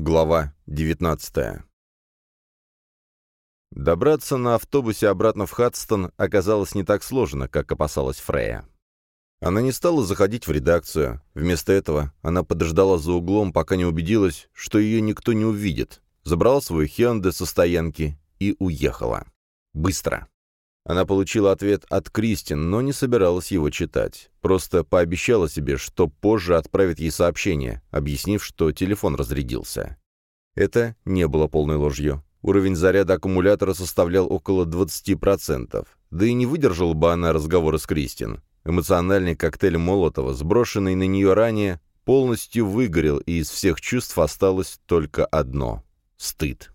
Глава 19 Добраться на автобусе обратно в Хадстон оказалось не так сложно, как опасалась Фрея. Она не стала заходить в редакцию. Вместо этого она подождала за углом, пока не убедилась, что ее никто не увидит, забрала свою Хенде со стоянки и уехала. Быстро. Она получила ответ от Кристин, но не собиралась его читать. Просто пообещала себе, что позже отправит ей сообщение, объяснив, что телефон разрядился. Это не было полной ложью. Уровень заряда аккумулятора составлял около 20%. Да и не выдержала бы она разговора с Кристин. Эмоциональный коктейль Молотова, сброшенный на нее ранее, полностью выгорел, и из всех чувств осталось только одно — стыд.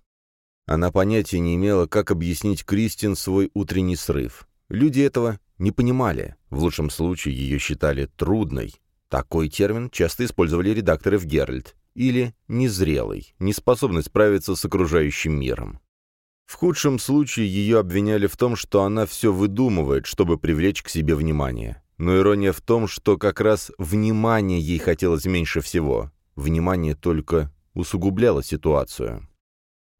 Она понятия не имела, как объяснить Кристин свой утренний срыв. Люди этого не понимали. В лучшем случае ее считали трудной. Такой термин часто использовали редакторы в Геральт. Или незрелой, неспособной справиться с окружающим миром. В худшем случае ее обвиняли в том, что она все выдумывает, чтобы привлечь к себе внимание. Но ирония в том, что как раз внимание ей хотелось меньше всего. Внимание только усугубляло ситуацию.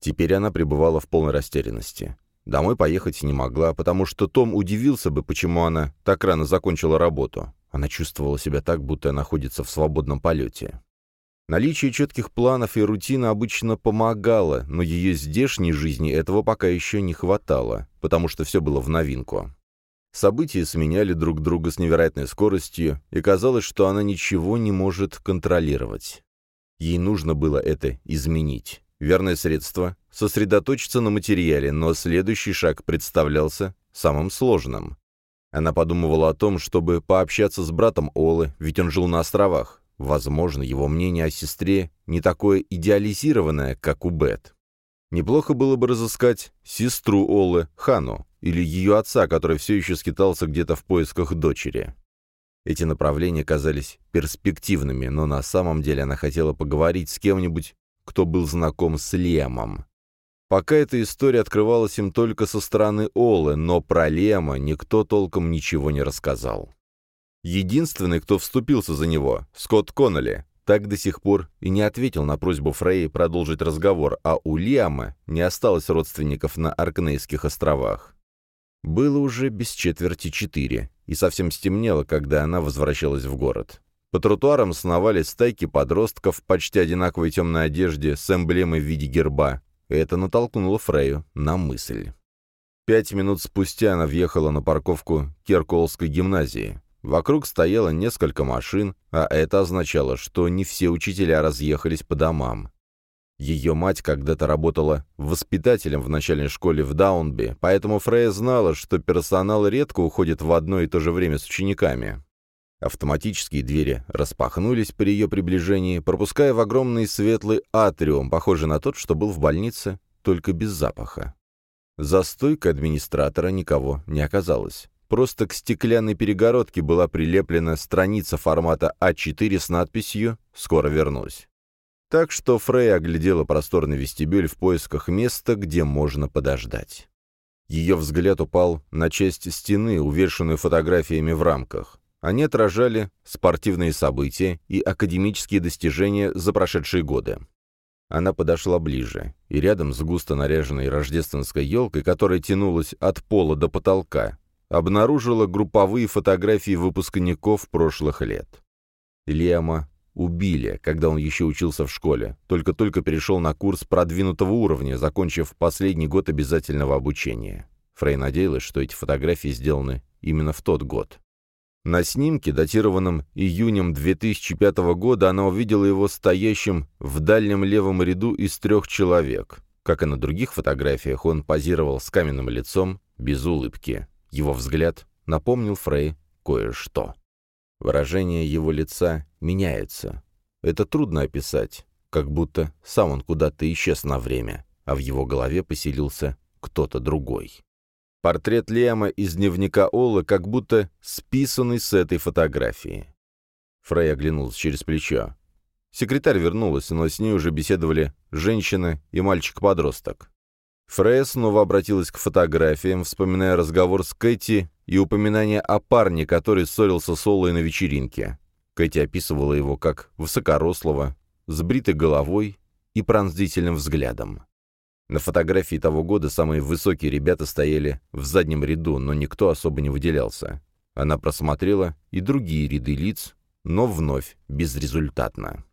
Теперь она пребывала в полной растерянности. Домой поехать не могла, потому что Том удивился бы, почему она так рано закончила работу. Она чувствовала себя так, будто находится в свободном полете. Наличие четких планов и рутины обычно помогало, но ее здешней жизни этого пока еще не хватало, потому что все было в новинку. События сменяли друг друга с невероятной скоростью, и казалось, что она ничего не может контролировать. Ей нужно было это изменить. Верное средство — сосредоточиться на материале, но следующий шаг представлялся самым сложным. Она подумывала о том, чтобы пообщаться с братом Олы, ведь он жил на островах. Возможно, его мнение о сестре не такое идеализированное, как у Бет. Неплохо было бы разыскать сестру Олы, Хану, или ее отца, который все еще скитался где-то в поисках дочери. Эти направления казались перспективными, но на самом деле она хотела поговорить с кем-нибудь, кто был знаком с Лемом. Пока эта история открывалась им только со стороны Олы, но про Лема никто толком ничего не рассказал. Единственный, кто вступился за него, Скотт Коннелли, так до сих пор и не ответил на просьбу Фрей продолжить разговор, а у Лиама не осталось родственников на Аркнейских островах. Было уже без четверти четыре, и совсем стемнело, когда она возвращалась в город. По тротуарам сновали стайки подростков в почти одинаковой темной одежде с эмблемой в виде герба. Это натолкнуло Фрею на мысль. Пять минут спустя она въехала на парковку Керколской гимназии. Вокруг стояло несколько машин, а это означало, что не все учителя разъехались по домам. Ее мать когда-то работала воспитателем в начальной школе в Даунби, поэтому Фрея знала, что персонал редко уходит в одно и то же время с учениками. Автоматические двери распахнулись при ее приближении, пропуская в огромный светлый атриум, похожий на тот, что был в больнице, только без запаха. За стойкой администратора никого не оказалось. Просто к стеклянной перегородке была прилеплена страница формата А4 с надписью «Скоро вернусь». Так что Фрей оглядела просторный вестибюль в поисках места, где можно подождать. Ее взгляд упал на часть стены, увешанную фотографиями в рамках. Они отражали спортивные события и академические достижения за прошедшие годы. Она подошла ближе, и рядом с густо наряженной рождественской елкой, которая тянулась от пола до потолка, обнаружила групповые фотографии выпускников прошлых лет. Лиама убили, когда он еще учился в школе, только-только перешел на курс продвинутого уровня, закончив последний год обязательного обучения. Фрей надеялась, что эти фотографии сделаны именно в тот год. На снимке, датированном июнем 2005 года, она увидела его стоящим в дальнем левом ряду из трех человек. Как и на других фотографиях, он позировал с каменным лицом, без улыбки. Его взгляд напомнил Фрей кое-что. Выражение его лица меняется. Это трудно описать, как будто сам он куда-то исчез на время, а в его голове поселился кто-то другой. Портрет Лема из дневника Олы как будто списанный с этой фотографии. Фрей оглянулся через плечо. Секретарь вернулась, но с ней уже беседовали женщина и мальчик-подросток. Фрея снова обратилась к фотографиям, вспоминая разговор с Кэти и упоминание о парне, который ссорился с Олой на вечеринке. Кэти описывала его как высокорослого, с бритой головой и пронзительным взглядом. На фотографии того года самые высокие ребята стояли в заднем ряду, но никто особо не выделялся. Она просмотрела и другие ряды лиц, но вновь безрезультатно.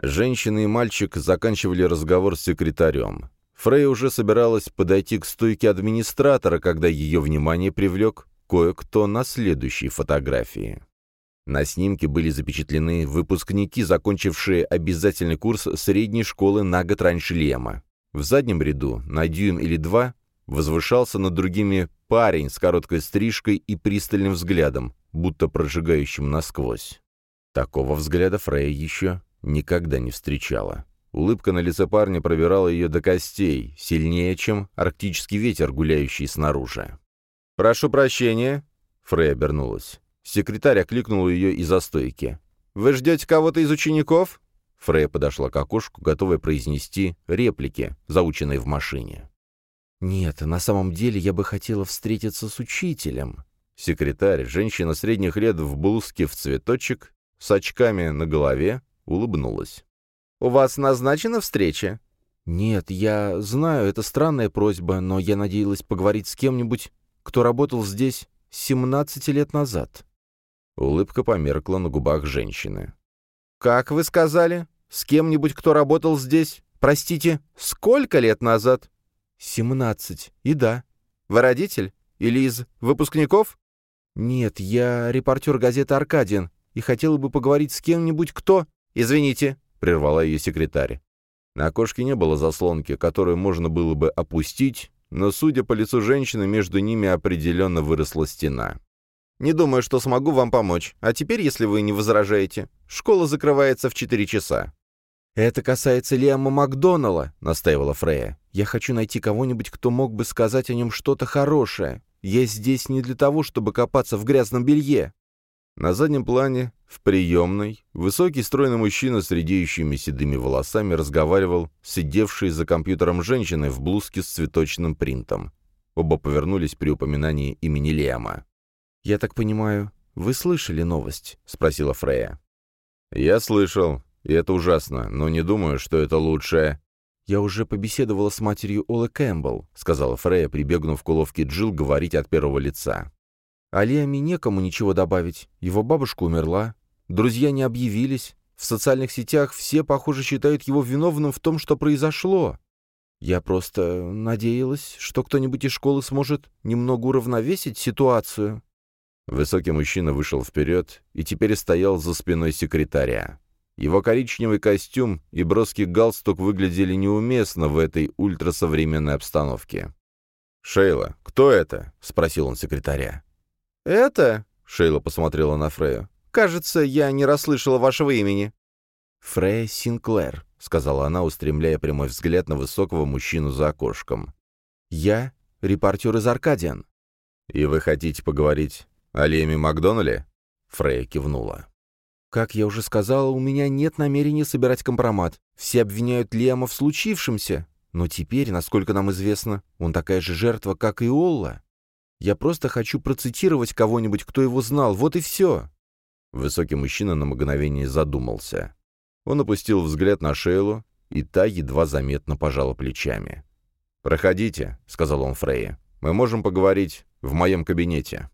Женщина и мальчик заканчивали разговор с секретарем. Фрей уже собиралась подойти к стойке администратора, когда ее внимание привлек кое-кто на следующей фотографии. На снимке были запечатлены выпускники, закончившие обязательный курс средней школы на год раньше Лема. В заднем ряду, на дюйм или два, возвышался над другими парень с короткой стрижкой и пристальным взглядом, будто прожигающим насквозь. Такого взгляда Фрей еще никогда не встречала. Улыбка на лице парня пробирала ее до костей, сильнее, чем арктический ветер, гуляющий снаружи. «Прошу прощения», — Фрей обернулась. Секретарь окликнул ее из-за стойки. «Вы ждете кого-то из учеников?» Фрей подошла к окошку, готовая произнести реплики, заученные в машине. «Нет, на самом деле я бы хотела встретиться с учителем». Секретарь, женщина средних лет в блузке в цветочек, с очками на голове, улыбнулась. «У вас назначена встреча?» «Нет, я знаю, это странная просьба, но я надеялась поговорить с кем-нибудь, кто работал здесь 17 лет назад». Улыбка померкла на губах женщины. «Как вы сказали? С кем-нибудь, кто работал здесь? Простите, сколько лет назад?» «Семнадцать. И да». «Вы родитель? Или из выпускников?» «Нет, я репортер газеты «Аркадиан» и хотела бы поговорить с кем-нибудь, кто...» «Извините», — прервала ее секретарь. На окошке не было заслонки, которую можно было бы опустить, но, судя по лицу женщины, между ними определенно выросла стена. «Не думаю, что смогу вам помочь. А теперь, если вы не возражаете, школа закрывается в четыре часа». «Это касается Лиама Макдоналла», — настаивала Фрея. «Я хочу найти кого-нибудь, кто мог бы сказать о нем что-то хорошее. Я здесь не для того, чтобы копаться в грязном белье». На заднем плане, в приемной, высокий стройный мужчина с редеющими седыми волосами разговаривал с сидевшей за компьютером женщиной в блузке с цветочным принтом. Оба повернулись при упоминании имени Лиама. «Я так понимаю, вы слышали новость?» — спросила Фрея. «Я слышал, и это ужасно, но не думаю, что это лучшее». «Я уже побеседовала с матерью Олы Кэмпбелл», — сказала Фрея, прибегнув к уловке Джилл говорить от первого лица. «Алиаме некому ничего добавить. Его бабушка умерла. Друзья не объявились. В социальных сетях все, похоже, считают его виновным в том, что произошло. Я просто надеялась, что кто-нибудь из школы сможет немного уравновесить ситуацию». Высокий мужчина вышел вперед и теперь стоял за спиной секретаря. Его коричневый костюм и броский галстук выглядели неуместно в этой ультрасовременной обстановке. «Шейла, кто это?» — спросил он секретаря. «Это?» — Шейла посмотрела на Фрею. «Кажется, я не расслышала вашего имени». «Фрея Синклер», — сказала она, устремляя прямой взгляд на высокого мужчину за окошком. «Я репортер из Аркадиан». «И вы хотите поговорить «О Леме Макдонале?» Фрея кивнула. «Как я уже сказала, у меня нет намерения собирать компромат. Все обвиняют Лема в случившемся. Но теперь, насколько нам известно, он такая же жертва, как и Олла. Я просто хочу процитировать кого-нибудь, кто его знал. Вот и все». Высокий мужчина на мгновение задумался. Он опустил взгляд на Шейлу, и та едва заметно пожала плечами. «Проходите», — сказал он Фрейе. «Мы можем поговорить в моем кабинете».